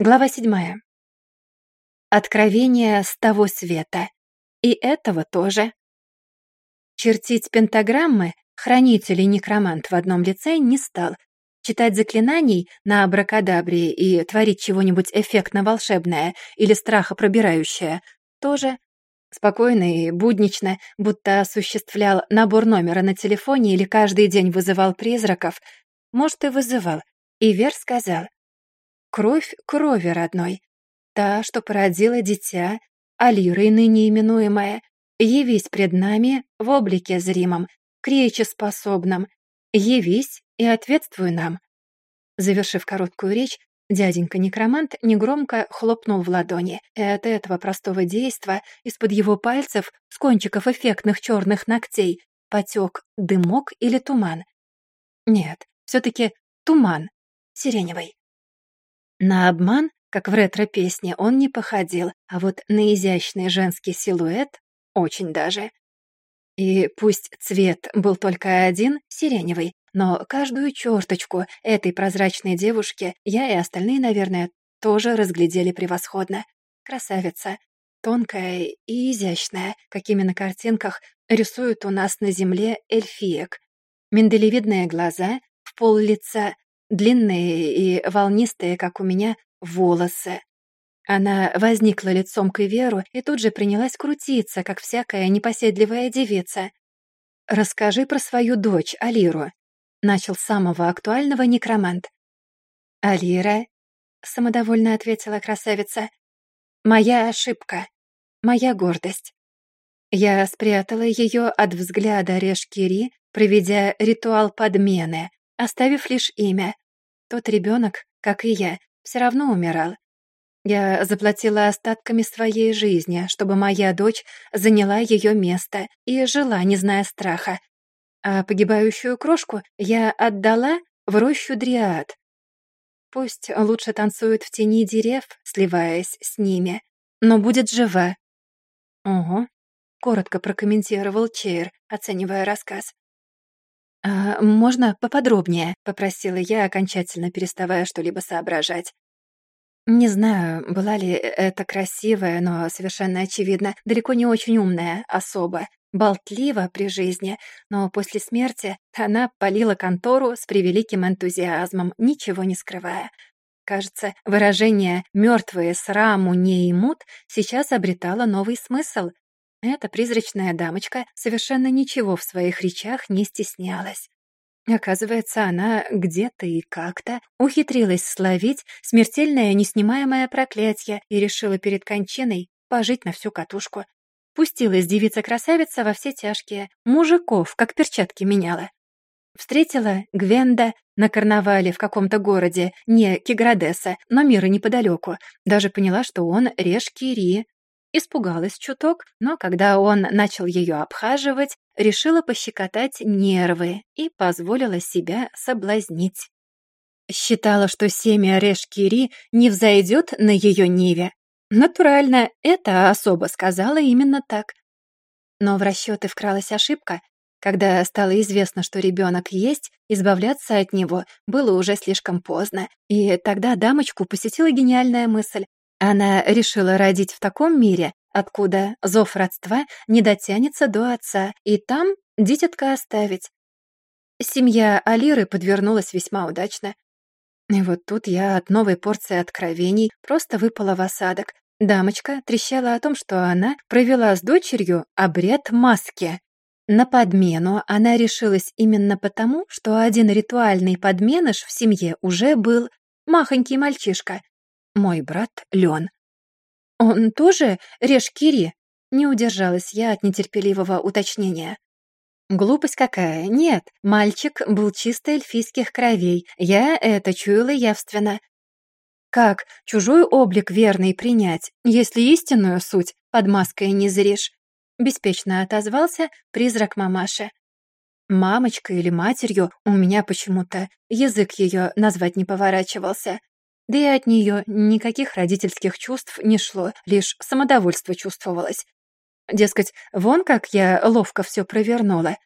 Глава седьмая. Откровение с того света. И этого тоже. Чертить пентаграммы хранитель и некромант в одном лице не стал. Читать заклинаний на абракадабре и творить чего-нибудь эффектно-волшебное или страхопробирающее тоже спокойно и буднично, будто осуществлял набор номера на телефоне или каждый день вызывал призраков. Может, и вызывал. И Вер сказал — Кровь крови родной. Та, что породила дитя, Алирой ныне именуемая, явись пред нами в облике зримом, кречеспособном, явись и ответствуй нам». Завершив короткую речь, дяденька-некромант негромко хлопнул в ладони, и от этого простого действа из-под его пальцев с кончиков эффектных черных ногтей потек дымок или туман. Нет, все-таки туман, сиреневый. На обман, как в ретро-песне, он не походил, а вот на изящный женский силуэт — очень даже. И пусть цвет был только один, сиреневый, но каждую черточку этой прозрачной девушки я и остальные, наверное, тоже разглядели превосходно. Красавица, тонкая и изящная, какими на картинках рисуют у нас на земле эльфиек. Миндалевидные глаза, в пол лица, длинные и волнистые, как у меня, волосы. Она возникла лицом к Иверу и тут же принялась крутиться, как всякая непоседливая девица. «Расскажи про свою дочь, Алиру», — начал самого актуального некромант. «Алира», — самодовольно ответила красавица, — «моя ошибка, моя гордость. Я спрятала ее от взгляда Решкири, проведя ритуал подмены, оставив лишь имя. Тот ребенок, как и я, все равно умирал. Я заплатила остатками своей жизни, чтобы моя дочь заняла ее место и жила, не зная страха. А погибающую крошку я отдала в рощу дриад. Пусть лучше танцует в тени дерев, сливаясь с ними, но будет жива. «Ого», — коротко прокомментировал Чейр, оценивая рассказ. «А можно поподробнее?» — попросила я, окончательно переставая что-либо соображать. Не знаю, была ли это красивая, но совершенно очевидно, далеко не очень умная особа, болтлива при жизни, но после смерти она полила контору с превеликим энтузиазмом, ничего не скрывая. Кажется, выражение «мертвые сраму не имут» сейчас обретало новый смысл, эта призрачная дамочка совершенно ничего в своих речах не стеснялась. Оказывается, она где-то и как-то ухитрилась словить смертельное неснимаемое проклятие и решила перед кончиной пожить на всю катушку. Пустилась девица-красавица во все тяжкие, мужиков, как перчатки меняла. Встретила Гвенда на карнавале в каком-то городе, не Киградеса, но мира неподалеку. Даже поняла, что он Решкири, Испугалась чуток, но когда он начал ее обхаживать, решила пощекотать нервы и позволила себя соблазнить. Считала, что семя Решкири не взойдет на ее ниве. Натурально, эта особа сказала именно так. Но в расчеты вкралась ошибка. Когда стало известно, что ребенок есть, избавляться от него было уже слишком поздно, и тогда дамочку посетила гениальная мысль она решила родить в таком мире, откуда зов родства не дотянется до отца, и там дитятка оставить. Семья Алиры подвернулась весьма удачно. И вот тут я от новой порции откровений просто выпала в осадок. Дамочка трещала о том, что она провела с дочерью обряд маски. На подмену она решилась именно потому, что один ритуальный подменыш в семье уже был махонький мальчишка, мой брат Лен. «Он тоже Решкири?» — не удержалась я от нетерпеливого уточнения. Глупость какая. Нет, мальчик был чисто эльфийских кровей. Я это чуяла явственно. Как чужой облик верный принять, если истинную суть под маской не зришь? Беспечно отозвался призрак мамаши. Мамочка или матерью у меня почему-то язык ее назвать не поворачивался. Да и от нее никаких родительских чувств не шло, лишь самодовольство чувствовалось. Дескать, вон как я ловко все провернула.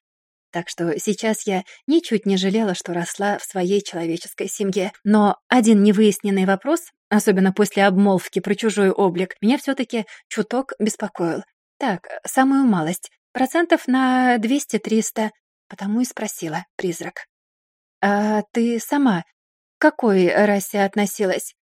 Так что сейчас я ничуть не жалела, что росла в своей человеческой семье. Но один невыясненный вопрос особенно после обмолвки про чужой облик, меня все-таки чуток беспокоил. Так, самую малость, процентов на 200-300, потому и спросила призрак. «А ты сама какой расе относилась?»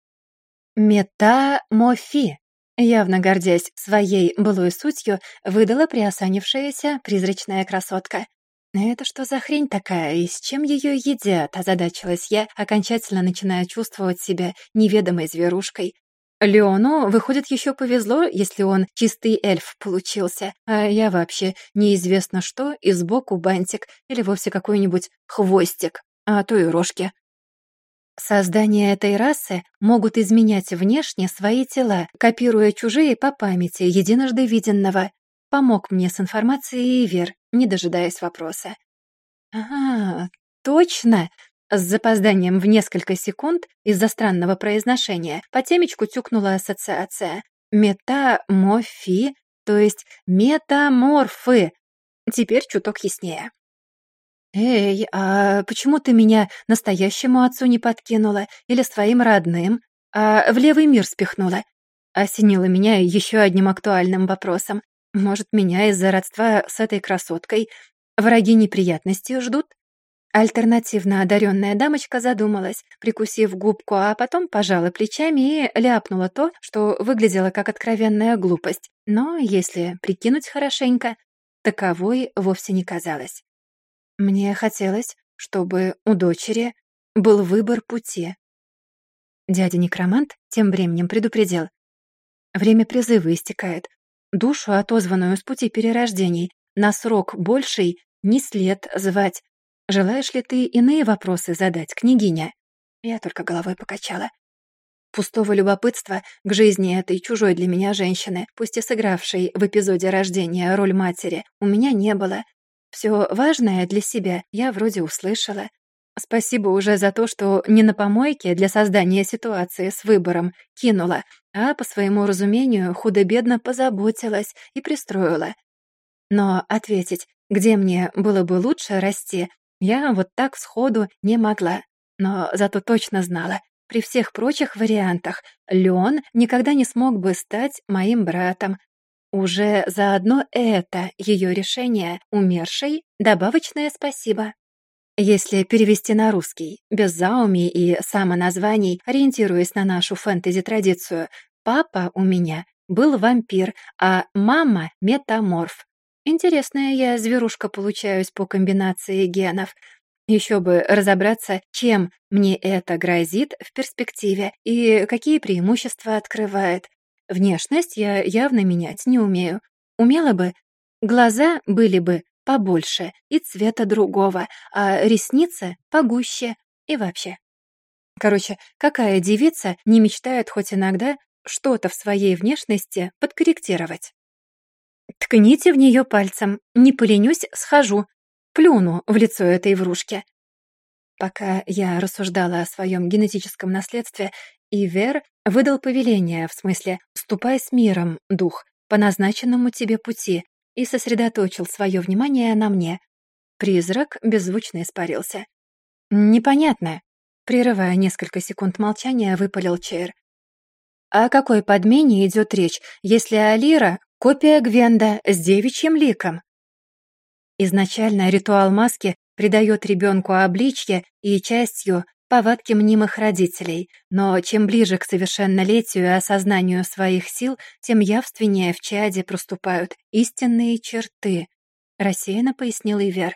«Метамофи», явно гордясь своей былой сутью, выдала приосанившаяся призрачная красотка. «Это что за хрень такая, и с чем ее едят?» — озадачилась я, окончательно начиная чувствовать себя неведомой зверушкой. Леону, выходит, еще повезло, если он чистый эльф получился, а я вообще неизвестно что, и сбоку бантик или вовсе какой-нибудь хвостик, а то и рожки. Создания этой расы могут изменять внешне свои тела, копируя чужие по памяти единожды виденного. Помог мне с информацией Ивер, не дожидаясь вопроса. «Ага, точно!» С запозданием в несколько секунд из-за странного произношения по темечку тюкнула ассоциация. Метаморфи, то есть метаморфы. Теперь чуток яснее. «Эй, а почему ты меня настоящему отцу не подкинула или своим родным, а в левый мир спихнула?» Осенила меня еще одним актуальным вопросом. «Может, меня из-за родства с этой красоткой враги неприятности ждут?» Альтернативно одаренная дамочка задумалась, прикусив губку, а потом пожала плечами и ляпнула то, что выглядело как откровенная глупость. Но, если прикинуть хорошенько, таковой вовсе не казалось. Мне хотелось, чтобы у дочери был выбор пути. Дядя-некромант тем временем предупредил. Время призыва истекает. Душу, отозванную с пути перерождений, на срок больший не след звать, Желаешь ли ты иные вопросы задать, княгиня?» Я только головой покачала. Пустого любопытства к жизни этой чужой для меня женщины, пусть и сыгравшей в эпизоде рождения роль матери, у меня не было. Все важное для себя я вроде услышала. Спасибо уже за то, что не на помойке для создания ситуации с выбором кинула, а по своему разумению худо-бедно позаботилась и пристроила. Но ответить, где мне было бы лучше расти, я вот так сходу не могла, но зато точно знала, при всех прочих вариантах Леон никогда не смог бы стать моим братом. Уже за одно это ее решение умершей добавочное спасибо. Если перевести на русский, без зауми и самоназваний, ориентируясь на нашу фэнтези-традицию, папа у меня был вампир, а мама — метаморф. Интересная я зверушка получаюсь по комбинации генов. Еще бы разобраться, чем мне это грозит в перспективе и какие преимущества открывает. Внешность я явно менять не умею. Умела бы, глаза были бы побольше и цвета другого, а ресницы погуще и вообще. Короче, какая девица не мечтает хоть иногда что-то в своей внешности подкорректировать? Ткните в нее пальцем, не поленюсь, схожу, плюну в лицо этой врушки. Пока я рассуждала о своем генетическом наследстве, Ивер выдал повеление, в смысле «ступай с миром, дух, по назначенному тебе пути», и сосредоточил свое внимание на мне. Призрак беззвучно испарился. «Непонятно», — прерывая несколько секунд молчания, выпалил Чейр. «О какой подмене идет речь, если Алира Копия Гвенда с девичьим ликом. Изначально ритуал маски придает ребенку обличье и частью повадки мнимых родителей, но чем ближе к совершеннолетию и осознанию своих сил, тем явственнее в чаде проступают истинные черты, рассеянно пояснил Ивер.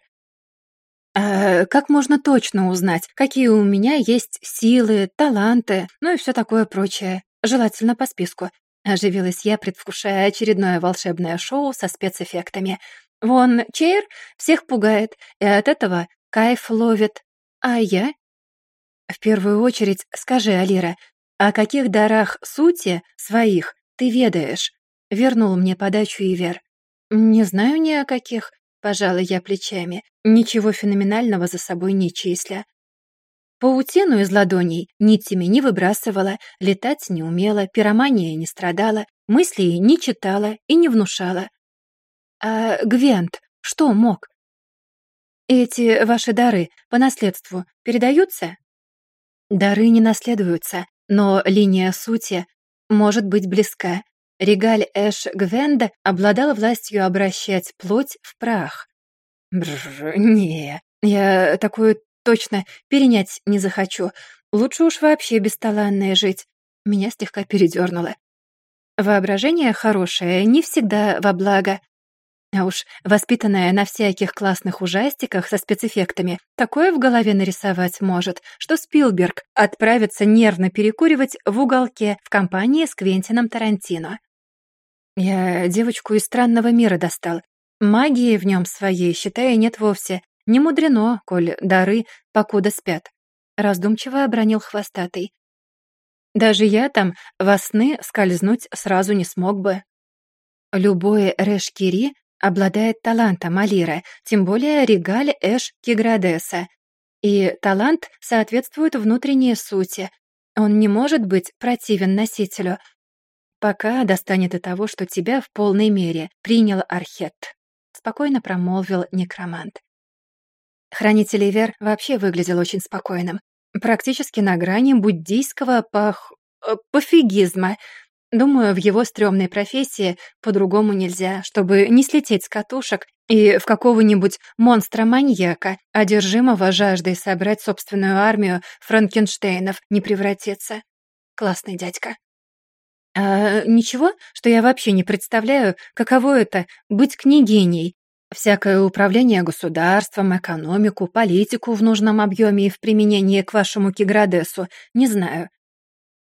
«А как можно точно узнать, какие у меня есть силы, таланты, ну и все такое прочее? Желательно по списку. Оживилась я, предвкушая очередное волшебное шоу со спецэффектами. Вон, Чейр всех пугает, и от этого кайф ловит. А я? В первую очередь скажи, Алира, о каких дарах сути своих ты ведаешь? Вернул мне подачу Ивер. Не знаю ни о каких, пожала я плечами, ничего феноменального за собой не числя. Паутину из ладоней нитями не выбрасывала, летать не умела, пиромания не страдала, мыслей не читала и не внушала. А Гвент что мог? Эти ваши дары по наследству передаются? Дары не наследуются, но линия сути может быть близка. Регаль Эш Гвенда обладала властью обращать плоть в прах. Бррр, не, я такую точно перенять не захочу. Лучше уж вообще бесталанная жить. Меня слегка передернуло. Воображение хорошее, не всегда во благо. А уж воспитанная на всяких классных ужастиках со спецэффектами, такое в голове нарисовать может, что Спилберг отправится нервно перекуривать в уголке в компании с Квентином Тарантино. Я девочку из странного мира достал. Магии в нем своей, считая, нет вовсе. Не мудрено, коль дары покуда спят. Раздумчиво обронил хвостатый. Даже я там во сны скользнуть сразу не смог бы. Любой Решкири обладает талантом Алира, тем более Регаль Эш Киградеса. И талант соответствует внутренней сути. Он не может быть противен носителю, пока достанет и того, что тебя в полной мере принял Архет. Спокойно промолвил некромант. Хранитель Ивер вообще выглядел очень спокойным. Практически на грани буддийского пах... Э, пофигизма — Думаю, в его стрёмной профессии по-другому нельзя, чтобы не слететь с катушек и в какого-нибудь монстра-маньяка, одержимого жаждой собрать собственную армию Франкенштейнов, не превратиться. Классный дядька. А ничего, что я вообще не представляю, каково это — быть княгиней. Всякое управление государством, экономику, политику в нужном объеме и в применении к вашему Киградесу не знаю.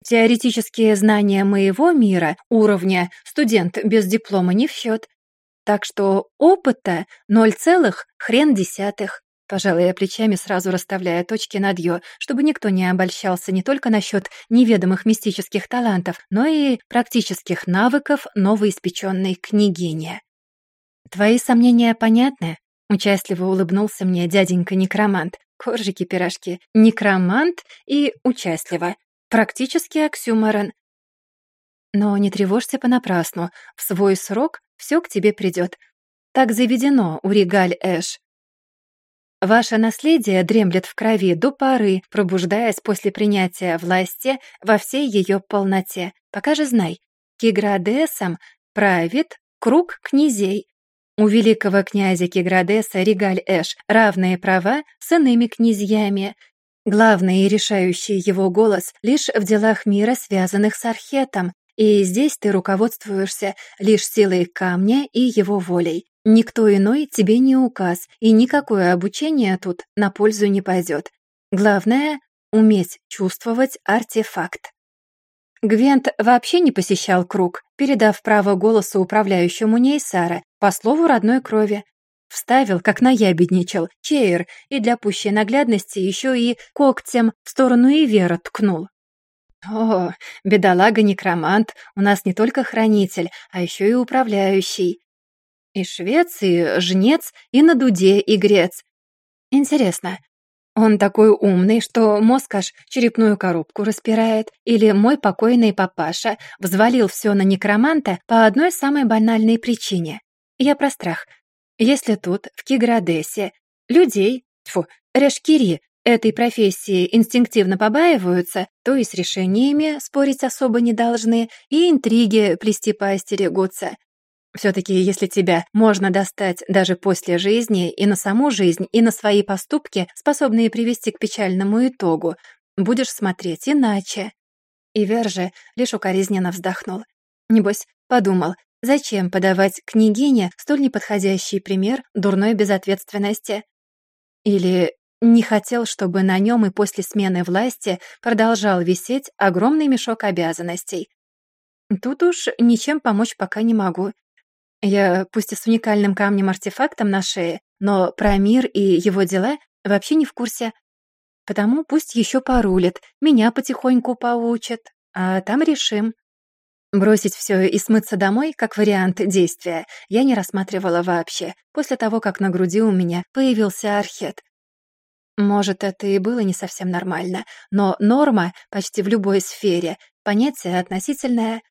Теоретические знания моего мира, уровня студент без диплома не в счет. Так что опыта ноль целых хрен десятых. Пожалуй, я плечами сразу расставляя точки над «ё», чтобы никто не обольщался не только насчет неведомых мистических талантов, но и практических навыков новоиспеченной княгини. «Твои сомнения понятны?» — участливо улыбнулся мне дяденька-некромант. Коржики-пирожки. Некромант и участливо. Практически оксюморон. Но не тревожься понапрасну. В свой срок все к тебе придет. Так заведено у Регаль Эш. Ваше наследие дремлет в крови до поры, пробуждаясь после принятия власти во всей ее полноте. Пока же знай, Киградесом правит круг князей. У великого князя Киградеса Регаль Эш равные права с иными князьями, Главный и решающий его голос лишь в делах мира, связанных с Архетом, и здесь ты руководствуешься лишь силой камня и его волей. Никто иной тебе не указ, и никакое обучение тут на пользу не пойдет. Главное — уметь чувствовать артефакт. Гвент вообще не посещал круг, передав право голоса управляющему Нейсара по слову родной крови, Вставил, как наябедничал, чейр, и для пущей наглядности еще и когтем в сторону Ивера ткнул. О, бедолага-некромант, у нас не только хранитель, а еще и управляющий. И швец, и жнец, и на дуде игрец. Интересно, он такой умный, что мозг аж черепную коробку распирает, или мой покойный папаша взвалил все на некроманта по одной самой банальной причине. Я про страх, если тут, в Киградесе, людей, тьфу, решкири, этой профессии инстинктивно побаиваются, то и с решениями спорить особо не должны, и интриги плести поостерегутся. Все-таки, если тебя можно достать даже после жизни и на саму жизнь, и на свои поступки, способные привести к печальному итогу, будешь смотреть иначе. И Верже лишь укоризненно вздохнул. Небось, подумал, Зачем подавать княгине столь неподходящий пример дурной безответственности? Или не хотел, чтобы на нем и после смены власти продолжал висеть огромный мешок обязанностей? Тут уж ничем помочь пока не могу. Я, пусть и с уникальным камнем-артефактом на шее, но про мир и его дела вообще не в курсе. Потому пусть еще порулит, меня потихоньку поучит, а там решим. Бросить все и смыться домой, как вариант действия, я не рассматривала вообще, после того, как на груди у меня появился архет. Может, это и было не совсем нормально, но норма почти в любой сфере, понятие относительное.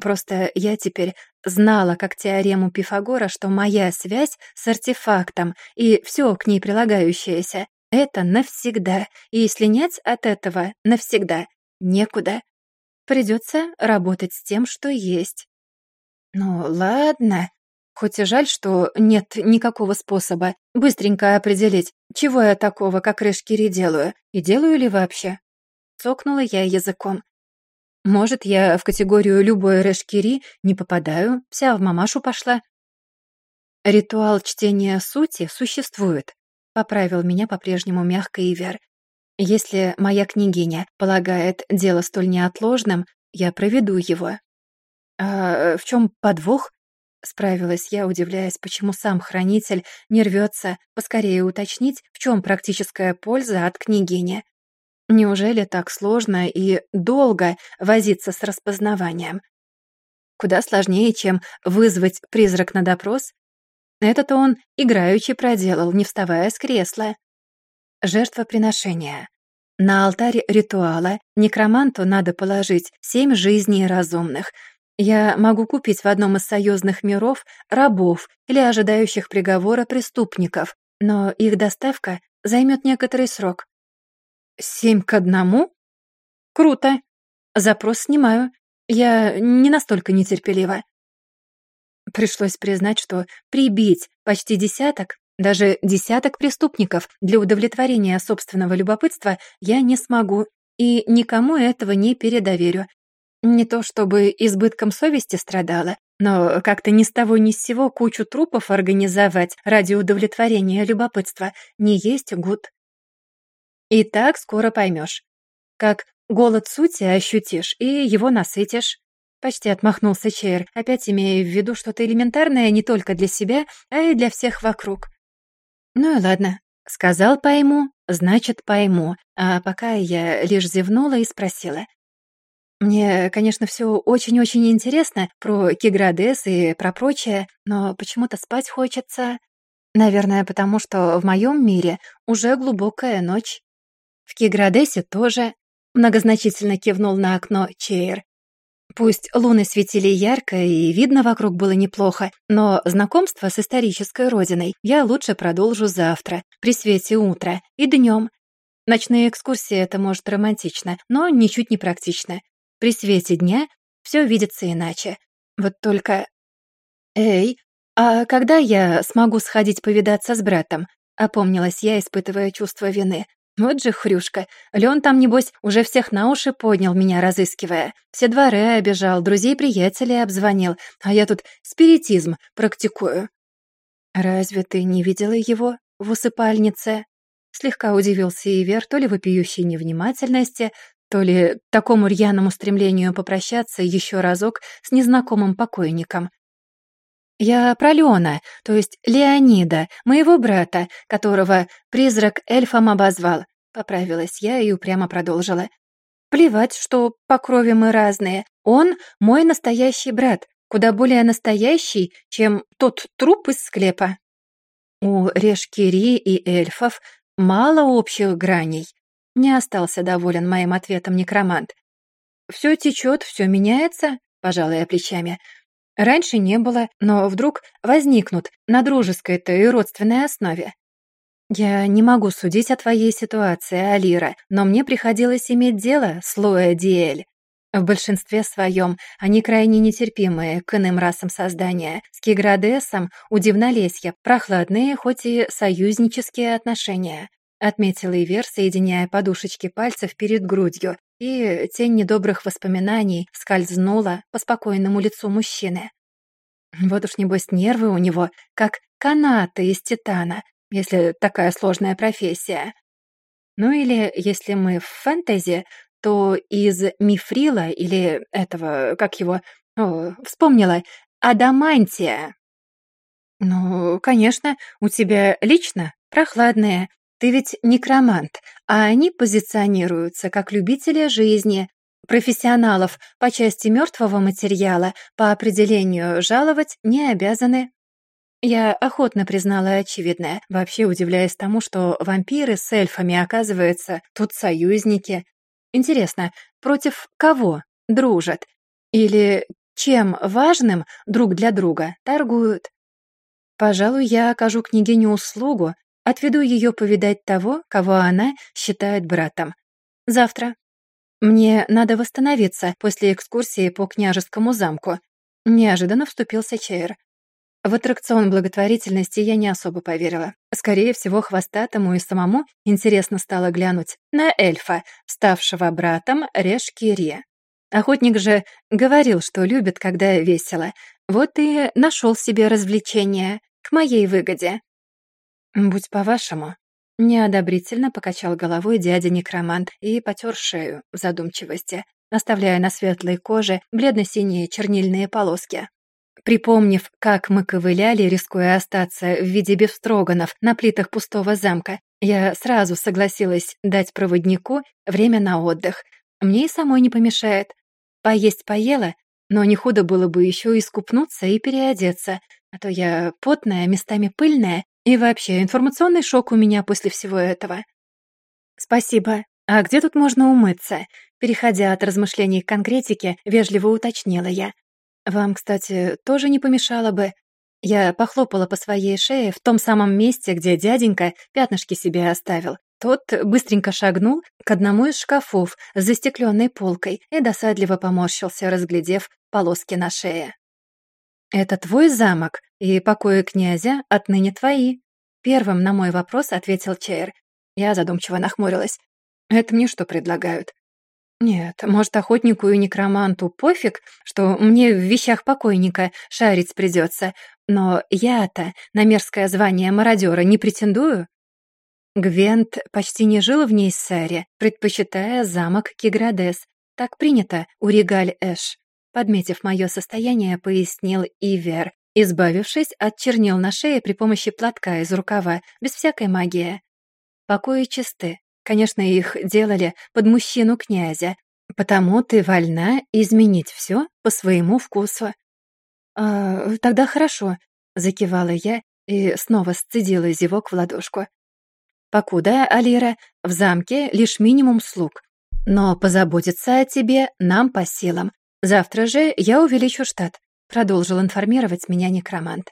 Просто я теперь знала, как теорему Пифагора, что моя связь с артефактом и все к ней прилагающееся — это навсегда, и слинять от этого навсегда. некуда. Придется работать с тем, что есть. Ну, ладно. Хоть и жаль, что нет никакого способа быстренько определить, чего я такого, как Решкири, делаю, и делаю ли вообще. Цокнула я языком. Может, я в категорию «любой Решкири» не попадаю, вся в мамашу пошла. Ритуал чтения сути существует, поправил меня по-прежнему мягко Ивер. Если моя княгиня полагает дело столь неотложным, я проведу его. А в чем подвох? Справилась я, удивляясь, почему сам хранитель не рвется поскорее уточнить, в чем практическая польза от княгини. Неужели так сложно и долго возиться с распознаванием? Куда сложнее, чем вызвать призрак на допрос? Это-то он играючи проделал, не вставая с кресла. Жертвоприношение. На алтарь ритуала некроманту надо положить семь жизней разумных. Я могу купить в одном из союзных миров рабов или ожидающих приговора преступников, но их доставка займет некоторый срок. Семь к одному? Круто. Запрос снимаю. Я не настолько нетерпелива. Пришлось признать, что прибить почти десяток, даже десяток преступников для удовлетворения собственного любопытства я не смогу и никому этого не передоверю. Не то чтобы избытком совести страдала, но как-то ни с того ни с сего кучу трупов организовать ради удовлетворения любопытства не есть гуд. И так скоро поймешь. Как голод сути ощутишь и его насытишь. Почти отмахнулся Чейр, опять имея в виду что-то элементарное не только для себя, а и для всех вокруг. Ну и ладно. Сказал пойму, значит пойму. А пока я лишь зевнула и спросила. Мне, конечно, все очень-очень интересно про Киградес и про прочее, но почему-то спать хочется. Наверное, потому что в моем мире уже глубокая ночь. В Киградесе тоже. Многозначительно кивнул на окно Чейр. Пусть луны светили ярко и видно вокруг было неплохо, но знакомство с исторической родиной я лучше продолжу завтра, при свете утра и днем. Ночные экскурсии — это может романтично, но ничуть не практично. При свете дня все видится иначе. Вот только... Эй, а когда я смогу сходить повидаться с братом? Опомнилась я, испытывая чувство вины. Вот же хрюшка. Леон там, небось, уже всех на уши поднял, меня разыскивая. Все дворы обижал, друзей-приятелей обзвонил, а я тут спиритизм практикую. «Разве ты не видела его в усыпальнице?» Слегка удивился Ивер, то ли вопиющей невнимательности, то ли такому рьяному стремлению попрощаться еще разок с незнакомым покойником. «Я про Леона, то есть Леонида, моего брата, которого призрак эльфом обозвал», — поправилась я и упрямо продолжила. «Плевать, что по крови мы разные. Он мой настоящий брат, куда более настоящий, чем тот труп из склепа». У Решкири и эльфов мало общих граней. Не остался доволен моим ответом некромант. «Все течет, все меняется», — пожалуй, плечами. Раньше не было, но вдруг возникнут на дружеской-то и родственной основе. Я не могу судить о твоей ситуации, Алира, но мне приходилось иметь дело с Лоэ Диэль. В большинстве своем они крайне нетерпимые к иным расам создания. С Киградесом у Дивнолесья прохладные, хоть и союзнические отношения. Отметила Ивер, соединяя подушечки пальцев перед грудью, и тень недобрых воспоминаний скользнула по спокойному лицу мужчины. Вот уж небось нервы у него, как канаты из титана, если такая сложная профессия. Ну или, если мы в фэнтези, то из мифрила или этого, как его, о, вспомнила, адамантия. Ну, конечно, у тебя лично прохладные, ты ведь некромант, а они позиционируются как любители жизни, профессионалов по части мертвого материала по определению жаловать не обязаны. Я охотно признала очевидное, вообще удивляясь тому, что вампиры с эльфами, оказывается, тут союзники. Интересно, против кого дружат? Или чем важным друг для друга торгуют? Пожалуй, я окажу княгине услугу, Отведу ее повидать того, кого она считает братом. Завтра. Мне надо восстановиться после экскурсии по княжескому замку. Неожиданно вступился Чейр. В аттракцион благотворительности я не особо поверила. Скорее всего, хвостатому и самому интересно стало глянуть на эльфа, ставшего братом Решкире. Охотник же говорил, что любит, когда весело. Вот и нашел себе развлечение к моей выгоде. «Будь по-вашему». Неодобрительно покачал головой дядя-некромант и потер шею в задумчивости, оставляя на светлой коже бледно-синие чернильные полоски. Припомнив, как мы ковыляли, рискуя остаться в виде бефстроганов на плитах пустого замка, я сразу согласилась дать проводнику время на отдых. Мне и самой не помешает. Поесть поела, но не худо было бы еще и скупнуться и переодеться, а то я потная, местами пыльная, и вообще информационный шок у меня после всего этого. Спасибо. А где тут можно умыться? Переходя от размышлений к конкретике, вежливо уточнила я. Вам, кстати, тоже не помешало бы. Я похлопала по своей шее в том самом месте, где дяденька пятнышки себе оставил. Тот быстренько шагнул к одному из шкафов с застекленной полкой и досадливо поморщился, разглядев полоски на шее. «Это твой замок, и покои князя отныне твои», Первым на мой вопрос ответил Чейр. Я задумчиво нахмурилась. «Это мне что предлагают?» «Нет, может, охотнику и некроманту пофиг, что мне в вещах покойника шарить придется, но я-то на мерзкое звание мародера не претендую?» Гвент почти не жил в Нейссаре, предпочитая замок Киградес. Так принято у Регаль-Эш. Подметив мое состояние, пояснил Ивер, избавившись от чернил на шее при помощи платка из рукава, без всякой магии. Покои чисты. Конечно, их делали под мужчину князя, потому ты вольна изменить все по своему вкусу. «А, тогда хорошо», — закивала я и снова сцедила зевок в ладошку. Покуда, Алира, в замке лишь минимум слуг. Но позаботиться о тебе нам по силам. Завтра же я увеличу штат», — продолжил информировать меня некромант.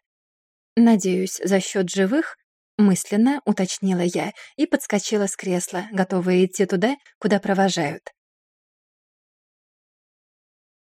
«Надеюсь, за счет живых?» — мысленно уточнила я и подскочила с кресла, готовая идти туда, куда провожают.